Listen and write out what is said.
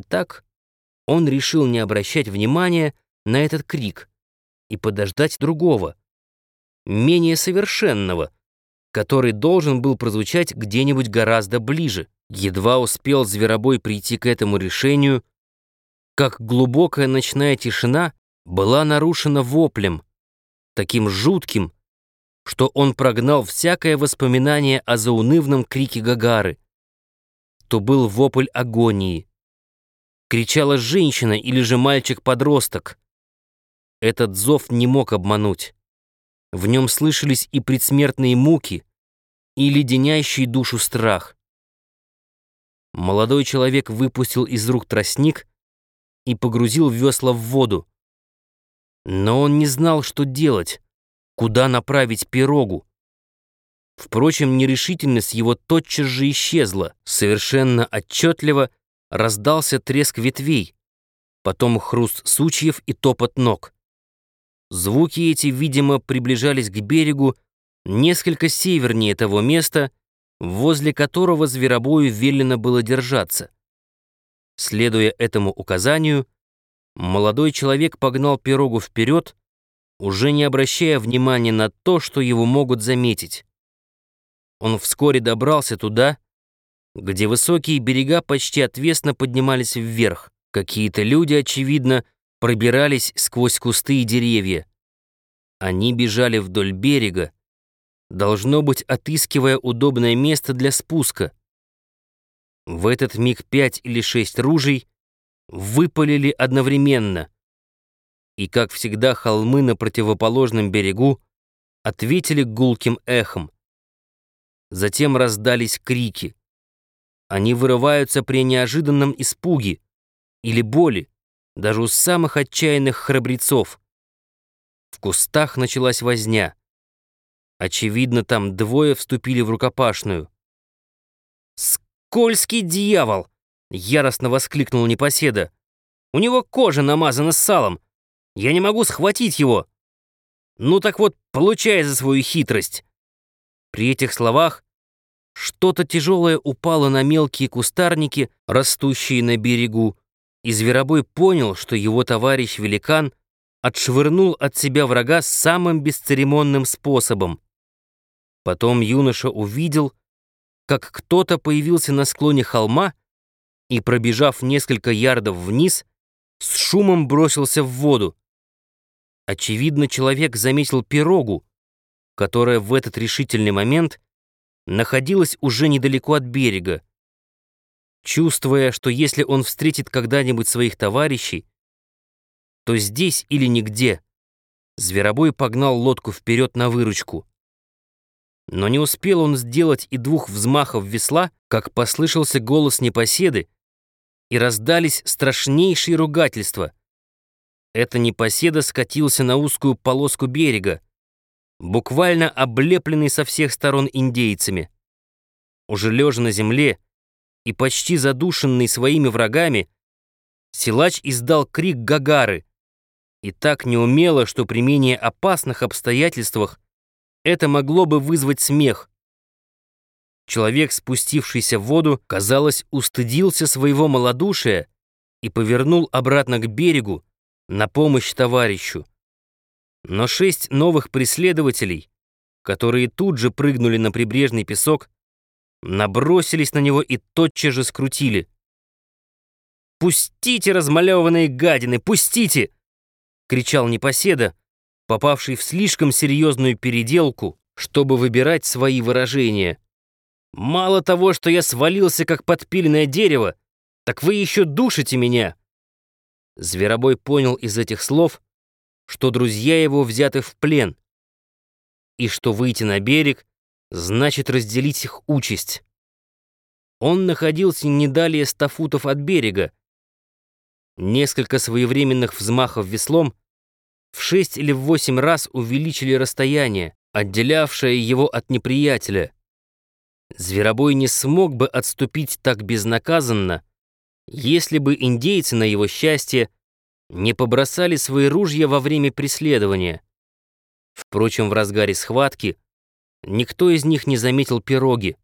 Итак, он решил не обращать внимания на этот крик и подождать другого, менее совершенного, который должен был прозвучать где-нибудь гораздо ближе. Едва успел зверобой прийти к этому решению, как глубокая ночная тишина была нарушена воплем, таким жутким, что он прогнал всякое воспоминание о заунывном крике Гагары. То был вопль агонии. Кричала женщина или же мальчик-подросток. Этот зов не мог обмануть. В нем слышались и предсмертные муки, и леденящий душу страх. Молодой человек выпустил из рук тростник и погрузил весла в воду. Но он не знал, что делать, куда направить пирогу. Впрочем, нерешительность его тотчас же исчезла. Совершенно отчетливо раздался треск ветвей, потом хруст сучьев и топот ног. Звуки эти, видимо, приближались к берегу несколько севернее того места, возле которого зверобою велено было держаться. Следуя этому указанию, молодой человек погнал пирогу вперед, уже не обращая внимания на то, что его могут заметить. Он вскоре добрался туда, где высокие берега почти отвесно поднимались вверх. Какие-то люди, очевидно, пробирались сквозь кусты и деревья. Они бежали вдоль берега, должно быть, отыскивая удобное место для спуска. В этот миг пять или шесть ружей выпалили одновременно. И, как всегда, холмы на противоположном берегу ответили гулким эхом. Затем раздались крики. Они вырываются при неожиданном испуге или боли, даже у самых отчаянных храбрецов. В кустах началась возня. Очевидно, там двое вступили в рукопашную. «Скользкий дьявол!» — яростно воскликнул непоседа. «У него кожа намазана салом. Я не могу схватить его. Ну так вот, получай за свою хитрость». При этих словах что-то тяжелое упало на мелкие кустарники, растущие на берегу, и Зверобой понял, что его товарищ-великан отшвырнул от себя врага самым бесцеремонным способом. Потом юноша увидел, как кто-то появился на склоне холма и, пробежав несколько ярдов вниз, с шумом бросился в воду. Очевидно, человек заметил пирогу, которая в этот решительный момент находилась уже недалеко от берега. Чувствуя, что если он встретит когда-нибудь своих товарищей, то здесь или нигде, Зверобой погнал лодку вперед на выручку. Но не успел он сделать и двух взмахов весла, как послышался голос непоседы, и раздались страшнейшие ругательства. Это непоседа скатился на узкую полоску берега, буквально облепленный со всех сторон индейцами. Уже лежа на земле и почти задушенный своими врагами, силач издал крик Гагары, и так неумело, что при менее опасных обстоятельствах это могло бы вызвать смех. Человек, спустившийся в воду, казалось, устыдился своего малодушия и повернул обратно к берегу на помощь товарищу. Но шесть новых преследователей, которые тут же прыгнули на прибрежный песок, набросились на него и тотчас же скрутили. «Пустите, размалеванные гадины, пустите!» — кричал непоседа, попавший в слишком серьезную переделку, чтобы выбирать свои выражения. «Мало того, что я свалился, как подпиленное дерево, так вы еще душите меня!» Зверобой понял из этих слов, что друзья его взяты в плен, и что выйти на берег значит разделить их участь. Он находился не далее ста футов от берега. Несколько своевременных взмахов веслом в шесть или в восемь раз увеличили расстояние, отделявшее его от неприятеля. Зверобой не смог бы отступить так безнаказанно, если бы индейцы на его счастье не побросали свои ружья во время преследования. Впрочем, в разгаре схватки никто из них не заметил пироги.